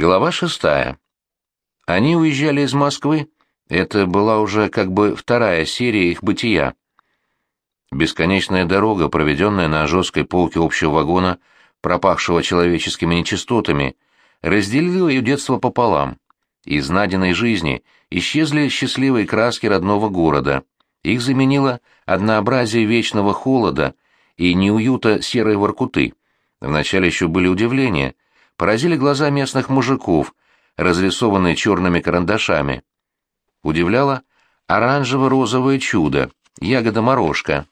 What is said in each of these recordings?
Глава шестая. Они уезжали из Москвы, это была уже как бы вторая серия их бытия. Бесконечная дорога, проведенная на жесткой полке общего вагона, пропахшего человеческими нечистотами, разделила ее детство пополам. Из найденной жизни исчезли счастливые краски родного города. Их заменило однообразие вечного холода и неуюта серой воркуты. Вначале еще были удивления. Поразили глаза местных мужиков, разрисованные черными карандашами. Удивляло оранжево-розовое чудо, ягода-морожка.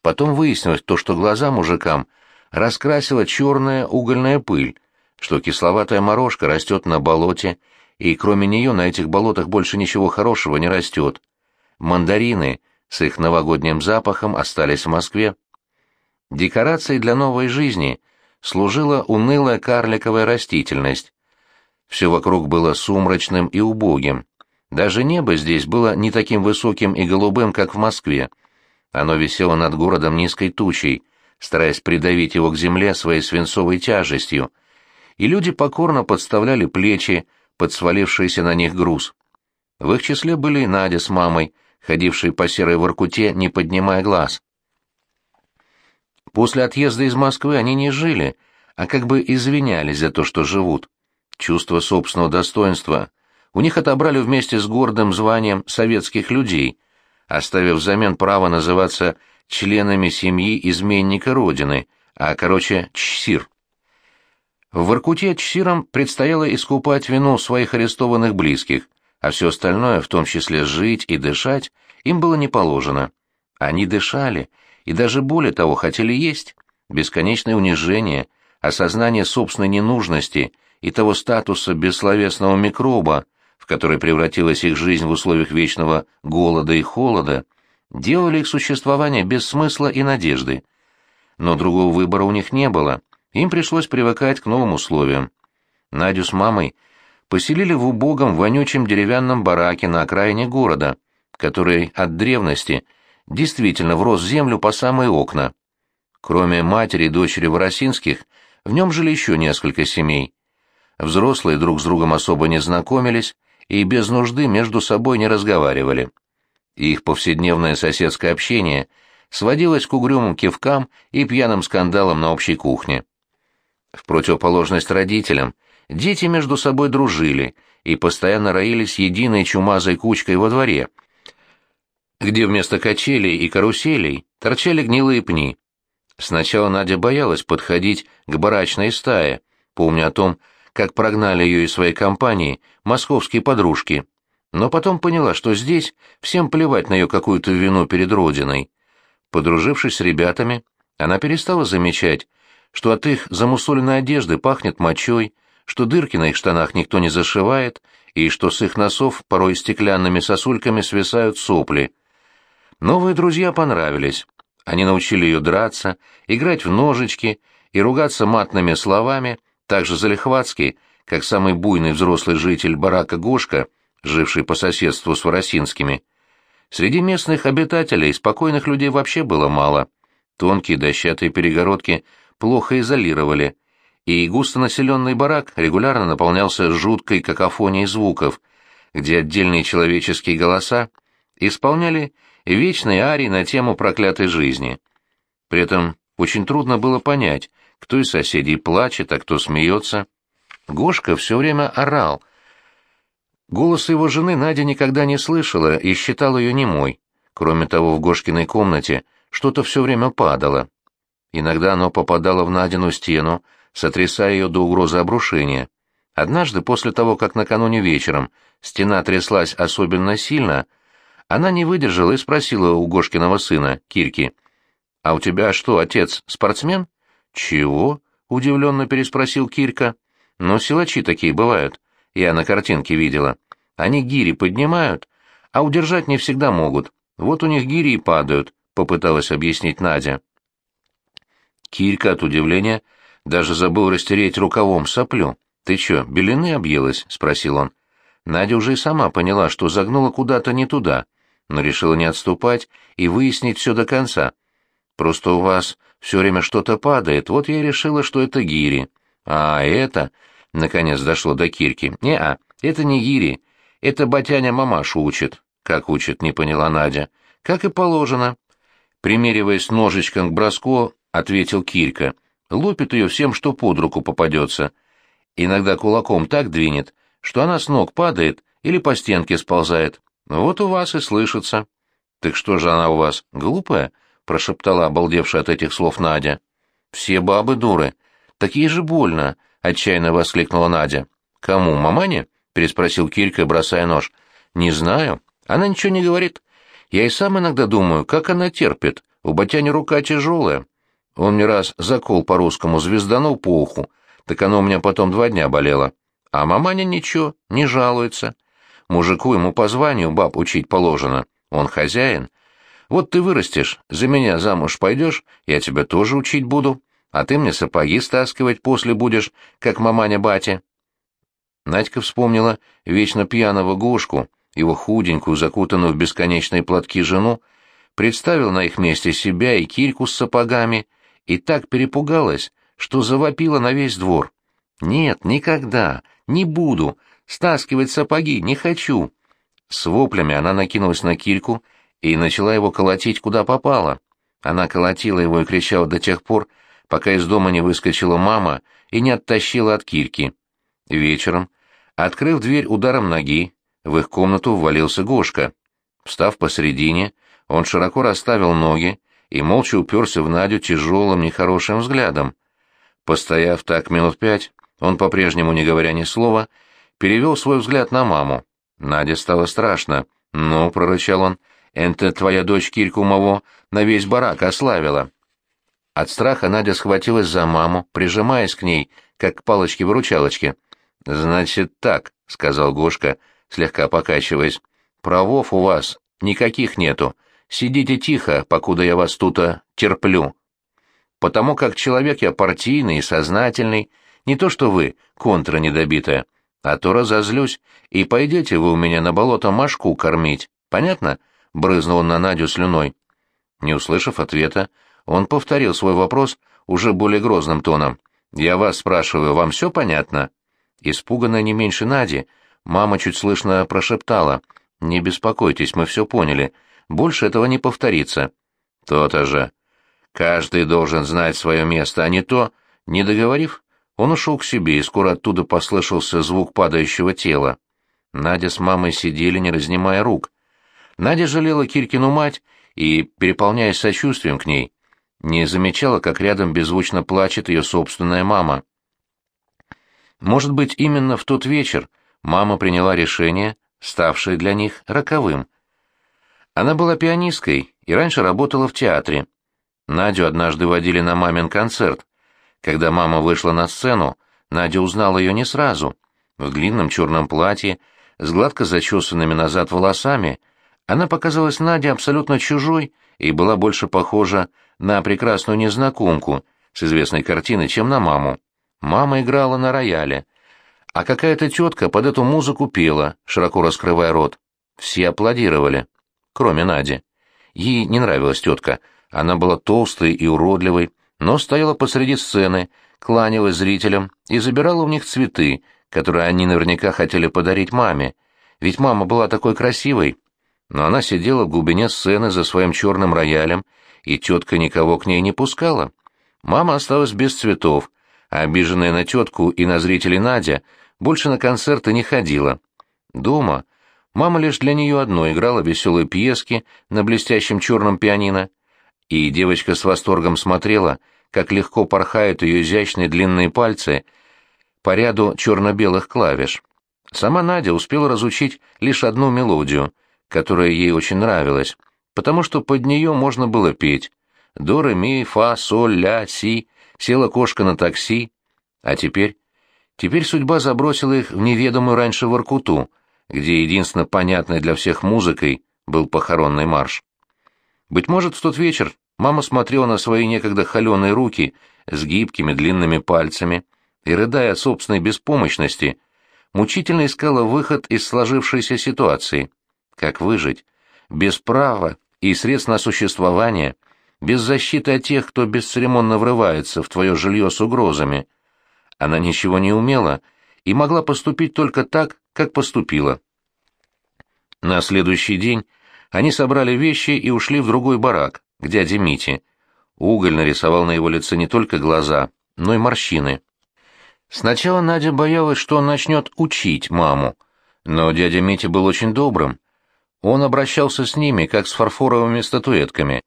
Потом выяснилось то, что глаза мужикам раскрасила черная угольная пыль, что кисловатая морожка растет на болоте, и кроме нее на этих болотах больше ничего хорошего не растет. Мандарины с их новогодним запахом остались в Москве. Декорацией для новой жизни служила унылая карликовая растительность. Все вокруг было сумрачным и убогим. Даже небо здесь было не таким высоким и голубым, как в Москве. Оно висело над городом низкой тучей, стараясь придавить его к земле своей свинцовой тяжестью, и люди покорно подставляли плечи под свалившийся на них груз. В их числе были Надя с мамой, ходившие по серой воркуте, не поднимая глаз. После отъезда из Москвы они не жили, а как бы извинялись за то, что живут. Чувство собственного достоинства у них отобрали вместе с гордым званием советских людей, оставив взамен право называться членами семьи изменника Родины, а, короче, Чсир. В Воркуте Чсирам предстояло искупать вину своих арестованных близких, а все остальное, в том числе жить и дышать, им было не положено. Они дышали, и даже более того хотели есть. Бесконечное унижение, осознание собственной ненужности и того статуса бессловесного микроба, в который превратилась их жизнь в условиях вечного голода и холода, делали их существование без смысла и надежды. Но другого выбора у них не было, им пришлось привыкать к новым условиям. Надю с мамой поселили в убогом вонючем деревянном бараке на окраине города, который от древности действительно врос в землю по самые окна. Кроме матери и дочери Воросинских, в нем жили еще несколько семей. Взрослые друг с другом особо не знакомились, и без нужды между собой не разговаривали. Их повседневное соседское общение сводилось к угрюмым кивкам и пьяным скандалам на общей кухне. В противоположность родителям, дети между собой дружили и постоянно роились единой чумазой кучкой во дворе, где вместо качелей и каруселей торчали гнилые пни. Сначала Надя боялась подходить к барачной стае, помня о том, как прогнали ее из своей компании московские подружки, но потом поняла, что здесь всем плевать на ее какую-то вину перед Родиной. Подружившись с ребятами, она перестала замечать, что от их замусоленной одежды пахнет мочой, что дырки на их штанах никто не зашивает, и что с их носов порой стеклянными сосульками свисают сопли. Новые друзья понравились. Они научили ее драться, играть в ножички и ругаться матными словами — так же залихватски, как самый буйный взрослый житель барака Гошка, живший по соседству с Воросинскими. Среди местных обитателей спокойных людей вообще было мало. Тонкие дощатые перегородки плохо изолировали, и густонаселенный барак регулярно наполнялся жуткой какофонией звуков, где отдельные человеческие голоса исполняли вечные арии на тему проклятой жизни. При этом очень трудно было понять, кто из соседей плачет, а кто смеется. Гошка все время орал. Голос его жены Надя никогда не слышала и считала ее немой. Кроме того, в Гошкиной комнате что-то все время падало. Иногда оно попадало в Надину стену, сотрясая ее до угрозы обрушения. Однажды, после того, как накануне вечером стена тряслась особенно сильно, она не выдержала и спросила у Гошкиного сына, Кирки, «А у тебя что, отец, спортсмен?» «Чего?» — удивленно переспросил Кирка. «Но силачи такие бывают. Я на картинке видела. Они гири поднимают, а удержать не всегда могут. Вот у них гири и падают», — попыталась объяснить Надя. Кирка от удивления даже забыл растереть рукавом соплю. «Ты чё, белины объелась?» — спросил он. Надя уже и сама поняла, что загнула куда-то не туда, но решила не отступать и выяснить все до конца. «Просто у вас все время что-то падает, вот я и решила, что это гири. А это... Наконец дошло до Кирки. «Не-а, это не Гири. Это батяня мамашу учит». «Как учит?» — не поняла Надя. «Как и положено». Примериваясь ножичком к броску, ответил Кирка. Лупит ее всем, что под руку попадется. Иногда кулаком так двинет, что она с ног падает или по стенке сползает. Вот у вас и слышится. Так что же она у вас, глупая? прошептала обалдевшая от этих слов Надя. Все бабы дуры. Такие же больно, отчаянно воскликнула Надя. Кому, мамане? переспросил Кирка, бросая нож. Не знаю. Она ничего не говорит. Я и сам иногда думаю, как она терпит. У батяни рука тяжелая. Он мне раз закол по-русскому звезданул по уху, так оно у меня потом два дня болело. А маманя ничего, не жалуется. Мужику ему по званию баб учить положено. Он хозяин. Вот ты вырастешь, за меня замуж пойдешь, я тебя тоже учить буду, а ты мне сапоги стаскивать после будешь, как маманя-батя. Надька вспомнила вечно пьяного Гошку, его худенькую, закутанную в бесконечные платки жену, представил на их месте себя и кильку с сапогами, и так перепугалась, что завопила на весь двор. «Нет, никогда, не буду, стаскивать сапоги не хочу». С воплями она накинулась на кильку и начала его колотить куда попало. Она колотила его и кричала до тех пор, пока из дома не выскочила мама и не оттащила от кирки. Вечером, открыв дверь ударом ноги, в их комнату ввалился Гошка. Встав посредине, он широко расставил ноги и молча уперся в Надю тяжелым, нехорошим взглядом. Постояв так минут пять, он, по-прежнему не говоря ни слова, перевел свой взгляд на маму. Надя стало страшно. «Ну», — прорычал он, — это твоя дочь Кирьку Маво на весь барак ославила». От страха Надя схватилась за маму, прижимаясь к ней, как к палочке-выручалочке. «Значит так», — сказал Гошка, слегка покачиваясь. «Правов у вас никаких нету. Сидите тихо, покуда я вас тут терплю. Потому как человек я партийный и сознательный, не то что вы, контра недобитая, а то разозлюсь, и пойдете вы у меня на болото машку кормить. Понятно?» — брызнул он на Надю слюной. Не услышав ответа, он повторил свой вопрос уже более грозным тоном. «Я вас спрашиваю, вам все понятно?» Испуганная не меньше Нади, мама чуть слышно прошептала. «Не беспокойтесь, мы все поняли. Больше этого не повторится». «То-то же. Каждый должен знать свое место, а не то...» Не договорив, он ушел к себе, и скоро оттуда послышался звук падающего тела. Надя с мамой сидели, не разнимая рук. Надя жалела Киркину мать и, переполняясь сочувствием к ней, не замечала, как рядом беззвучно плачет ее собственная мама. Может быть, именно в тот вечер мама приняла решение, ставшее для них роковым. Она была пианисткой и раньше работала в театре. Надю однажды водили на мамин концерт. Когда мама вышла на сцену, Надя узнала ее не сразу. В длинном черном платье, с гладко зачесанными назад волосами — она показалась Наде абсолютно чужой и была больше похожа на прекрасную незнакомку с известной картины, чем на маму. Мама играла на рояле, а какая-то тетка под эту музыку пела, широко раскрывая рот. Все аплодировали, кроме Нади. Ей не нравилась тетка, она была толстой и уродливой, но стояла посреди сцены, кланялась зрителям и забирала у них цветы, которые они наверняка хотели подарить маме, ведь мама была такой красивой, но она сидела в глубине сцены за своим черным роялем, и тетка никого к ней не пускала. Мама осталась без цветов, а обиженная на тетку и на зрителей Надя больше на концерты не ходила. Дома мама лишь для нее одной играла веселые пьески на блестящем черном пианино, и девочка с восторгом смотрела, как легко порхают ее изящные длинные пальцы по ряду черно-белых клавиш. Сама Надя успела разучить лишь одну мелодию, которая ей очень нравилась, потому что под нее можно было петь. До, ре, ми, фа, соль, ля, си, села кошка на такси. А теперь? Теперь судьба забросила их в неведомую раньше Воркуту, где единственно понятной для всех музыкой был похоронный марш. Быть может, в тот вечер мама смотрела на свои некогда холеные руки с гибкими длинными пальцами и, рыдая от собственной беспомощности, мучительно искала выход из сложившейся ситуации — как выжить? Без права и средств на существование, без защиты от тех, кто бесцеремонно врывается в твое жилье с угрозами. Она ничего не умела и могла поступить только так, как поступила. На следующий день они собрали вещи и ушли в другой барак, к дяде Мите. Уголь нарисовал на его лице не только глаза, но и морщины. Сначала Надя боялась, что он начнет учить маму, но дядя Митя был очень добрым. Он обращался с ними, как с фарфоровыми статуэтками.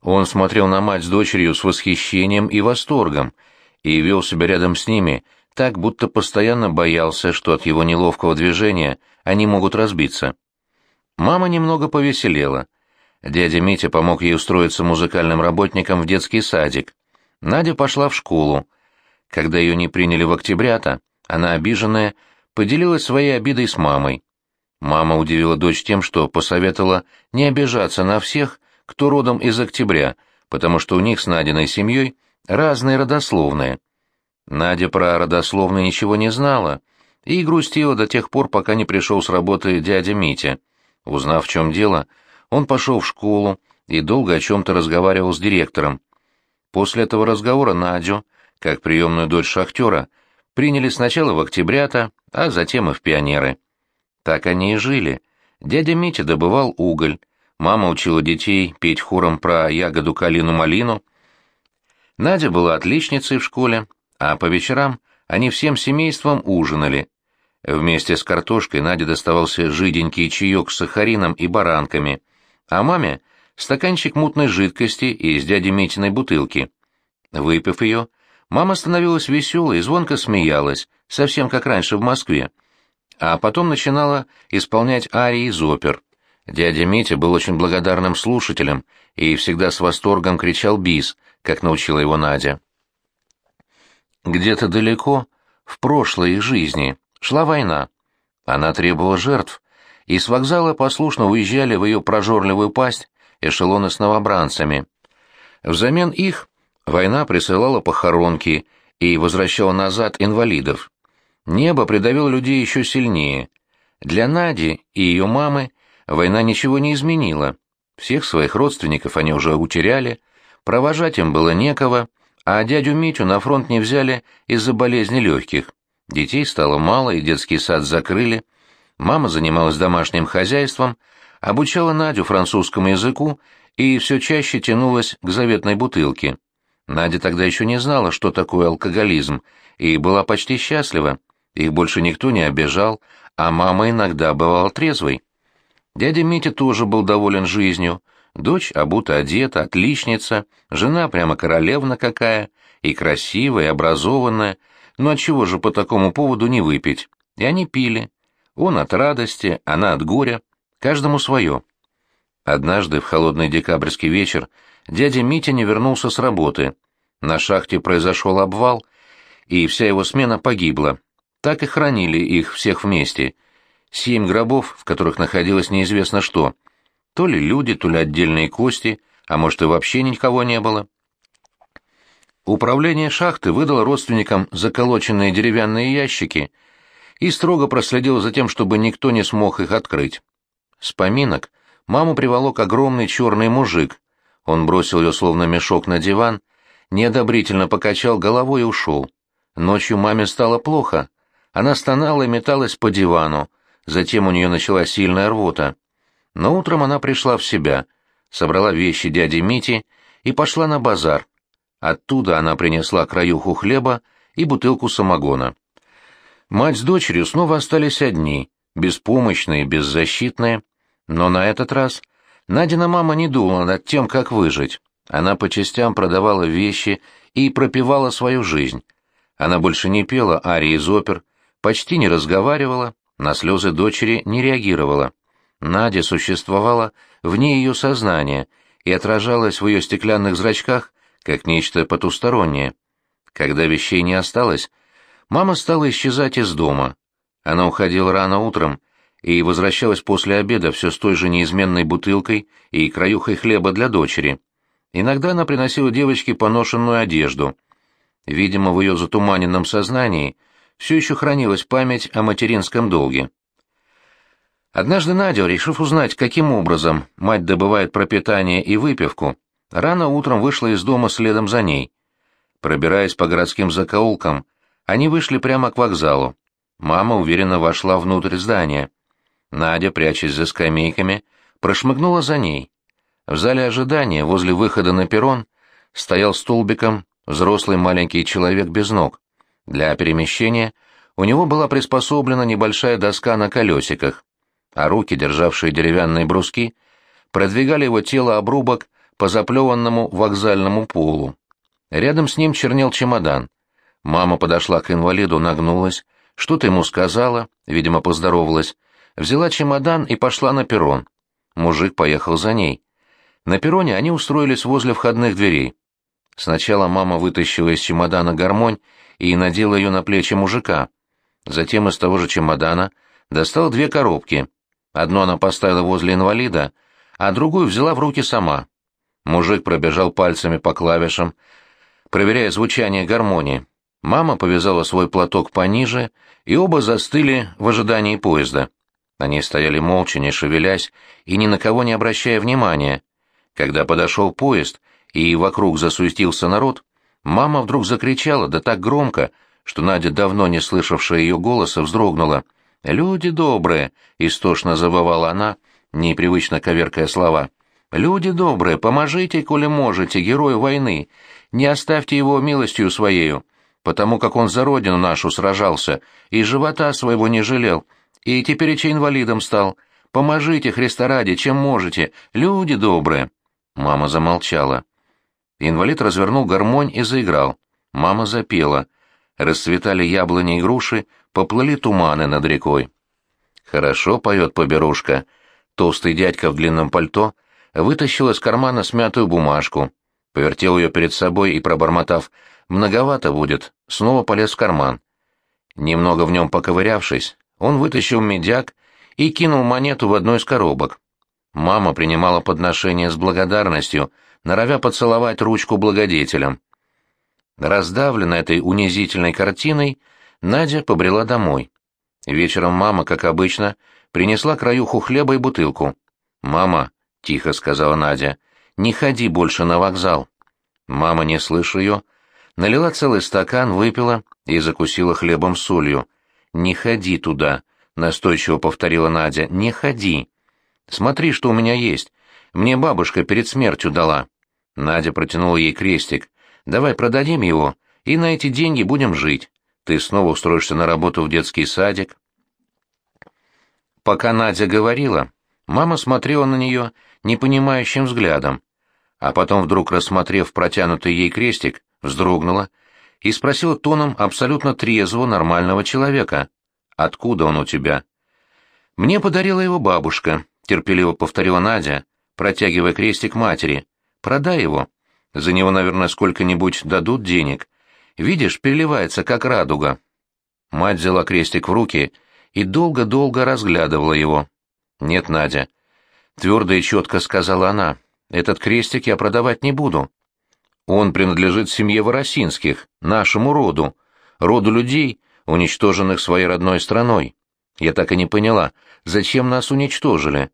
Он смотрел на мать с дочерью с восхищением и восторгом и вел себя рядом с ними так, будто постоянно боялся, что от его неловкого движения они могут разбиться. Мама немного повеселела. Дядя Митя помог ей устроиться музыкальным работником в детский садик. Надя пошла в школу. Когда ее не приняли в октябрята, она, обиженная, поделилась своей обидой с мамой. Мама удивила дочь тем, что посоветовала не обижаться на всех, кто родом из октября, потому что у них с Надиной семьей разные родословные. Надя про родословные ничего не знала и грустила до тех пор, пока не пришел с работы дядя Митя. Узнав, в чем дело, он пошел в школу и долго о чем-то разговаривал с директором. После этого разговора Надю, как приемную дочь шахтера, приняли сначала в октябрята, а затем и в пионеры. Так они и жили. Дядя Митя добывал уголь, мама учила детей петь хором про ягоду калину-малину. Надя была отличницей в школе, а по вечерам они всем семейством ужинали, Вместе с картошкой Наде доставался жиденький чаек с сахарином и баранками, а маме — стаканчик мутной жидкости из дяди Митиной бутылки. Выпив ее, мама становилась веселой и звонко смеялась, совсем как раньше в Москве. А потом начинала исполнять арии из опер. Дядя Митя был очень благодарным слушателем и всегда с восторгом кричал «бис», как научила его Надя. Где-то далеко, в прошлой жизни, Шла война. Она требовала жертв, и с вокзала послушно уезжали в ее прожорливую пасть эшелоны с новобранцами. Взамен их война присылала похоронки и возвращала назад инвалидов. Небо придавило людей еще сильнее. Для Нади и ее мамы война ничего не изменила. Всех своих родственников они уже утеряли, провожать им было некого, а дядю Митю на фронт не взяли из-за болезни легких. Детей стало мало, и детский сад закрыли. Мама занималась домашним хозяйством, обучала Надю французскому языку и все чаще тянулась к заветной бутылке. Надя тогда еще не знала, что такое алкоголизм, и была почти счастлива. Их больше никто не обижал, а мама иногда бывала трезвой. Дядя Митя тоже был доволен жизнью. Дочь обута одета, отличница, жена прямо королевна какая, и красивая, и образованная, ну а чего же по такому поводу не выпить? И они пили. Он от радости, она от горя, каждому свое. Однажды в холодный декабрьский вечер дядя Митя не вернулся с работы. На шахте произошел обвал, и вся его смена погибла. Так и хранили их всех вместе. Семь гробов, в которых находилось неизвестно что. То ли люди, то ли отдельные кости, а может и вообще никого не было. Управление шахты выдало родственникам заколоченные деревянные ящики и строго проследило за тем, чтобы никто не смог их открыть. С поминок маму приволок огромный черный мужик. Он бросил ее словно мешок на диван, неодобрительно покачал головой и ушел. Ночью маме стало плохо. Она стонала и металась по дивану, затем у нее началась сильная рвота. Но утром она пришла в себя, собрала вещи дяди Мити и пошла на базар. Оттуда она принесла краюху хлеба и бутылку самогона. Мать с дочерью снова остались одни, беспомощные, беззащитные, но на этот раз Надина мама не думала над тем, как выжить. Она по частям продавала вещи и пропивала свою жизнь. Она больше не пела арии из опер, почти не разговаривала, на слезы дочери не реагировала. Надя существовала вне ее сознания и отражалась в ее стеклянных зрачках как нечто потустороннее. Когда вещей не осталось, мама стала исчезать из дома. Она уходила рано утром и возвращалась после обеда все с той же неизменной бутылкой и краюхой хлеба для дочери. Иногда она приносила девочке поношенную одежду. Видимо, в ее затуманенном сознании все еще хранилась память о материнском долге. Однажды Надя, решив узнать, каким образом мать добывает пропитание и выпивку, Рано утром вышла из дома следом за ней. Пробираясь по городским закоулкам, они вышли прямо к вокзалу. Мама уверенно вошла внутрь здания. Надя, прячась за скамейками, прошмыгнула за ней. В зале ожидания, возле выхода на перрон, стоял столбиком взрослый маленький человек без ног. Для перемещения у него была приспособлена небольшая доска на колесиках, а руки, державшие деревянные бруски, продвигали его тело обрубок по заплеванному вокзальному полу. Рядом с ним чернел чемодан. Мама подошла к инвалиду, нагнулась, что-то ему сказала, видимо, поздоровалась, взяла чемодан и пошла на перрон. Мужик поехал за ней. На перроне они устроились возле входных дверей. Сначала мама вытащила из чемодана гармонь и надела ее на плечи мужика. Затем из того же чемодана достала две коробки. Одну она поставила возле инвалида, а другую взяла в руки сама. Мужик пробежал пальцами по клавишам, проверяя звучание гармонии. Мама повязала свой платок пониже, и оба застыли в ожидании поезда. Они стояли молча, не шевелясь и ни на кого не обращая внимания. Когда подошел поезд и вокруг засуетился народ, мама вдруг закричала, да так громко, что Надя, давно не слышавшая ее голоса, вздрогнула. «Люди добрые!» — истошно забывала она, непривычно коверкая слова. «Люди добрые, поможите, коли можете, герою войны, не оставьте его милостью своею, потому как он за родину нашу сражался и живота своего не жалел, и теперь че инвалидом стал. Поможите, Христа ради, чем можете, люди добрые!» Мама замолчала. Инвалид развернул гармонь и заиграл. Мама запела. Расцветали яблони и груши, поплыли туманы над рекой. «Хорошо поет поберушка». Толстый дядька в длинном пальто вытащил из кармана смятую бумажку, повертел ее перед собой и, пробормотав «многовато будет», снова полез в карман. Немного в нем поковырявшись, он вытащил медяк и кинул монету в одну из коробок. Мама принимала подношение с благодарностью, норовя поцеловать ручку благодетелям. Раздавленная этой унизительной картиной, Надя побрела домой. Вечером мама, как обычно, принесла краюху хлеба и бутылку. «Мама», — тихо сказала Надя, — «не ходи больше на вокзал». Мама, не слыша ее, налила целый стакан, выпила и закусила хлебом с солью. «Не ходи туда», — настойчиво повторила Надя, — «не ходи». Смотри, что у меня есть. Мне бабушка перед смертью дала». Надя протянула ей крестик. «Давай продадим его, и на эти деньги будем жить. Ты снова устроишься на работу в детский садик». Пока Надя говорила, мама смотрела на нее непонимающим взглядом, а потом, вдруг рассмотрев протянутый ей крестик, вздрогнула и спросила тоном абсолютно трезвого нормального человека. «Откуда он у тебя?» «Мне подарила его бабушка», терпеливо повторила Надя, протягивая крестик матери. Продай его. За него, наверное, сколько-нибудь дадут денег. Видишь, переливается, как радуга. Мать взяла крестик в руки и долго-долго разглядывала его. Нет, Надя. Твердо и четко сказала она. Этот крестик я продавать не буду. Он принадлежит семье Воросинских, нашему роду, роду людей, уничтоженных своей родной страной. Я так и не поняла, зачем нас уничтожили.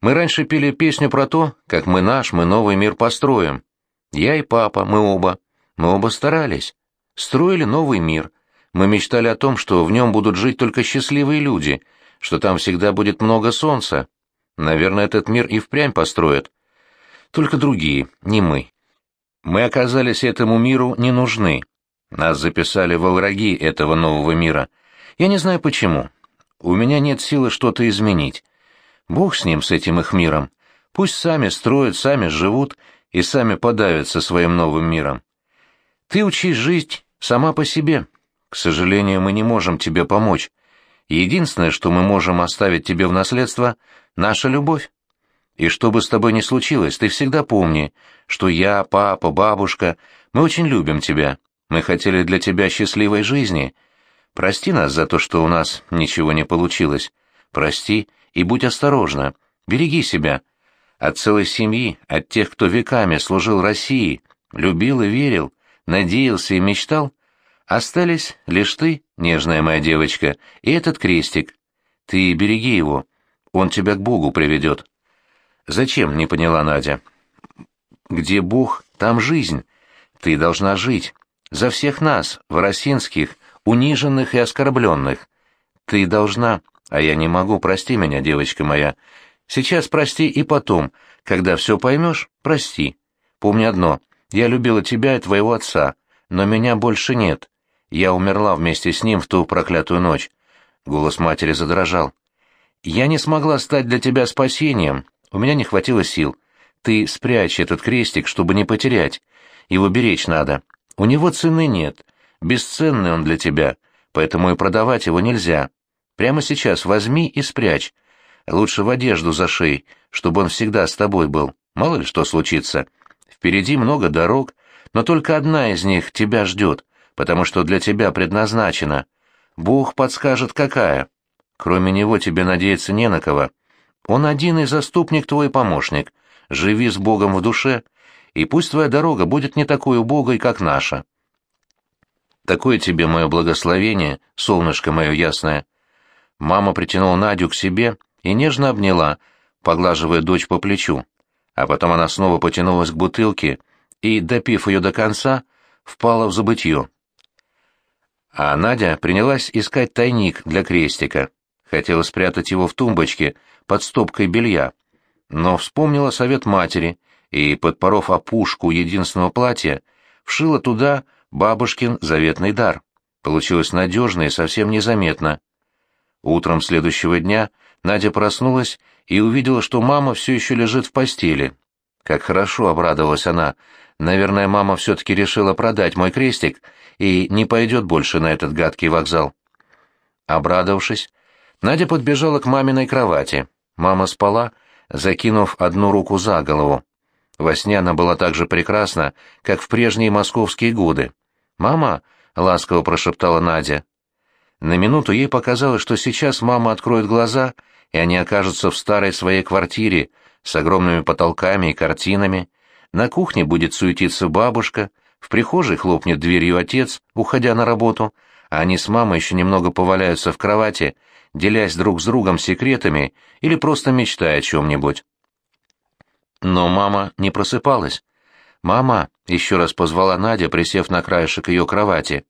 Мы раньше пели песню про то, как мы наш, мы новый мир построим. Я и папа, мы оба. Мы оба старались. Строили новый мир. Мы мечтали о том, что в нем будут жить только счастливые люди, что там всегда будет много солнца. Наверное, этот мир и впрямь построят. Только другие, не мы. Мы оказались этому миру не нужны. Нас записали во враги этого нового мира. Я не знаю почему. У меня нет силы что-то изменить. Бог с ним, с этим их миром. Пусть сами строят, сами живут и сами подавятся своим новым миром. Ты учись жить сама по себе. К сожалению, мы не можем тебе помочь. Единственное, что мы можем оставить тебе в наследство — наша любовь. И что бы с тобой ни случилось, ты всегда помни, что я, папа, бабушка, мы очень любим тебя. Мы хотели для тебя счастливой жизни. Прости нас за то, что у нас ничего не получилось. Прости и будь осторожна, береги себя. От целой семьи, от тех, кто веками служил России, любил и верил, надеялся и мечтал, остались лишь ты, нежная моя девочка, и этот крестик. Ты береги его, он тебя к Богу приведет. Зачем, не поняла Надя. Где Бог, там жизнь. Ты должна жить. За всех нас, воросинских, униженных и оскорбленных. Ты должна, а я не могу, прости меня, девочка моя. Сейчас прости и потом, когда все поймешь, прости. Помни одно, я любила тебя и твоего отца, но меня больше нет. Я умерла вместе с ним в ту проклятую ночь. Голос матери задрожал. Я не смогла стать для тебя спасением, у меня не хватило сил. Ты спрячь этот крестик, чтобы не потерять. Его беречь надо. У него цены нет. Бесценный он для тебя, поэтому и продавать его нельзя. Прямо сейчас возьми и спрячь. Лучше в одежду зашей, чтобы он всегда с тобой был. Мало ли что случится. Впереди много дорог, но только одна из них тебя ждет, потому что для тебя предназначена. Бог подскажет, какая. Кроме него тебе надеяться не на кого. Он один и заступник твой помощник. Живи с Богом в душе, и пусть твоя дорога будет не такой убогой, как наша. Такое тебе мое благословение, солнышко мое ясное. Мама притянула Надю к себе и нежно обняла, поглаживая дочь по плечу. А потом она снова потянулась к бутылке и, допив ее до конца, впала в забытье. А Надя принялась искать тайник для крестика. Хотела спрятать его в тумбочке под стопкой белья, но вспомнила совет матери и, подпоров опушку единственного платья, вшила туда бабушкин заветный дар. Получилось надежно и совсем незаметно. Утром следующего дня Надя проснулась и увидела, что мама все еще лежит в постели. Как хорошо обрадовалась она. Наверное, мама все-таки решила продать мой крестик и не пойдет больше на этот гадкий вокзал. Обрадовавшись, Надя подбежала к маминой кровати. Мама спала, закинув одну руку за голову. Во сне она была так же прекрасна, как в прежние московские годы. «Мама!» — ласково прошептала Надя. На минуту ей показалось, что сейчас мама откроет глаза, и они окажутся в старой своей квартире с огромными потолками и картинами. На кухне будет суетиться бабушка, в прихожей хлопнет дверью отец, уходя на работу, а они с мамой еще немного поваляются в кровати, делясь друг с другом секретами или просто мечтая о чем-нибудь. Но мама не просыпалась. «Мама!» — еще раз позвала Надя, присев на краешек ее кровати.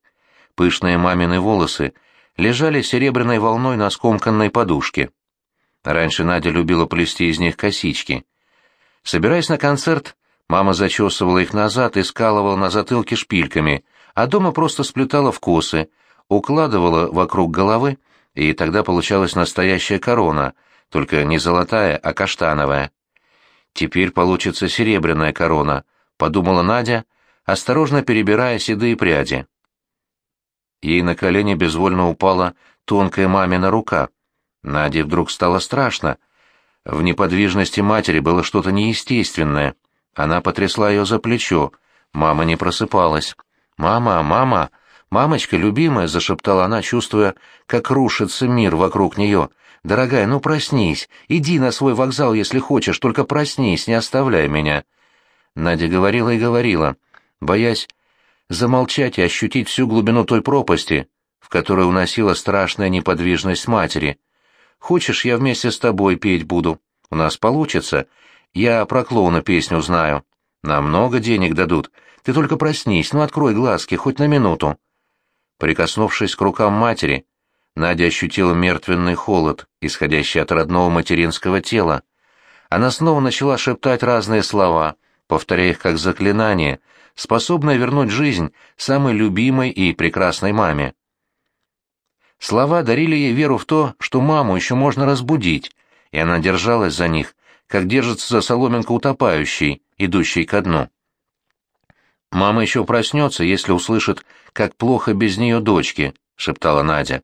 Пышные мамины волосы лежали серебряной волной на скомканной подушке. Раньше Надя любила плести из них косички. Собираясь на концерт, мама зачесывала их назад и скалывала на затылке шпильками, а дома просто сплетала в косы, укладывала вокруг головы, и тогда получалась настоящая корона, только не золотая, а каштановая. Теперь получится серебряная корона, подумала Надя, осторожно перебирая седые пряди. Ей на колени безвольно упала тонкая мамина рука. Наде вдруг стало страшно. В неподвижности матери было что-то неестественное. Она потрясла ее за плечо. Мама не просыпалась. «Мама, мама!» «Мамочка, любимая!» — зашептала она, чувствуя, как рушится мир вокруг нее. «Дорогая, ну проснись, иди на свой вокзал, если хочешь, только проснись, не оставляй меня». Надя говорила и говорила, боясь замолчать и ощутить всю глубину той пропасти, в которой уносила страшная неподвижность матери. «Хочешь, я вместе с тобой петь буду? У нас получится. Я про клоуна песню знаю. Нам много денег дадут. Ты только проснись, ну открой глазки, хоть на минуту». Прикоснувшись к рукам матери, Надя ощутила мертвенный холод, исходящий от родного материнского тела. Она снова начала шептать разные слова, повторяя их как заклинание, способное вернуть жизнь самой любимой и прекрасной маме. Слова дарили ей веру в то, что маму еще можно разбудить, и она держалась за них, как держится за соломинку утопающей, идущей ко дну. «Мама еще проснется, если услышит, как плохо без нее дочки», — шептала Надя.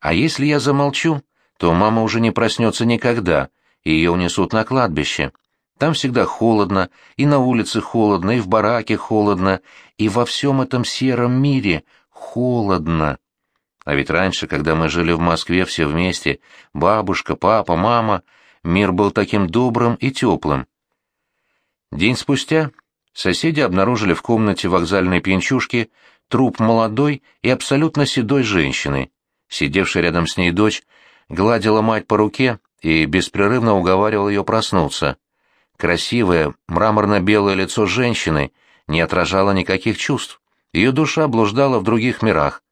А если я замолчу, то мама уже не проснется никогда, и ее унесут на кладбище. Там всегда холодно, и на улице холодно, и в бараке холодно, и во всем этом сером мире холодно. А ведь раньше, когда мы жили в Москве все вместе, бабушка, папа, мама, мир был таким добрым и теплым. День спустя соседи обнаружили в комнате вокзальной пьянчушки труп молодой и абсолютно седой женщины. Сидевшая рядом с ней дочь гладила мать по руке и беспрерывно уговаривала ее проснуться. Красивое, мраморно-белое лицо женщины не отражало никаких чувств. Ее душа блуждала в других мирах.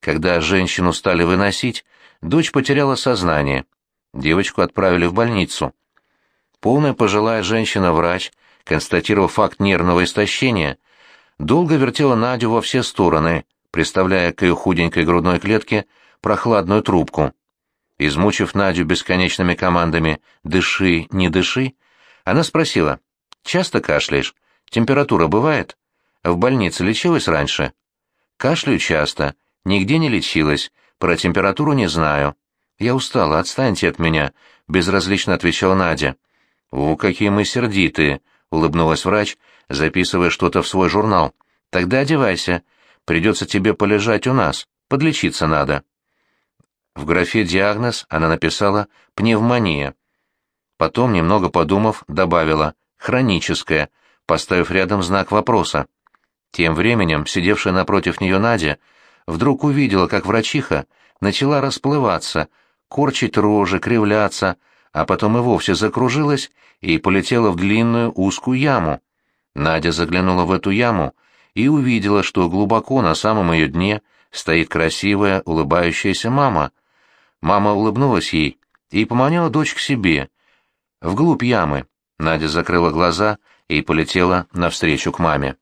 Когда женщину стали выносить, дочь потеряла сознание. Девочку отправили в больницу. Полная пожилая женщина-врач, констатировав факт нервного истощения, долго вертела Надю во все стороны, приставляя к ее худенькой грудной клетке прохладную трубку. Измучив Надю бесконечными командами «дыши, не дыши», она спросила, «Часто кашляешь? Температура бывает? В больнице лечилась раньше?» «Кашляю часто. Нигде не лечилась. Про температуру не знаю». «Я устала, отстаньте от меня», — безразлично отвечала Надя. «О, какие мы сердитые», — улыбнулась врач, записывая что-то в свой журнал. «Тогда одевайся. Придется тебе полежать у нас. Подлечиться надо». В графе «диагноз» она написала «пневмония». Потом, немного подумав, добавила «хроническая», поставив рядом знак вопроса. Тем временем, сидевшая напротив нее Надя, вдруг увидела, как врачиха начала расплываться, корчить рожи, кривляться, а потом и вовсе закружилась и полетела в длинную узкую яму. Надя заглянула в эту яму и увидела, что глубоко на самом ее дне стоит красивая, улыбающаяся мама. Мама улыбнулась ей и поманила дочь к себе, вглубь ямы. Надя закрыла глаза и полетела навстречу к маме.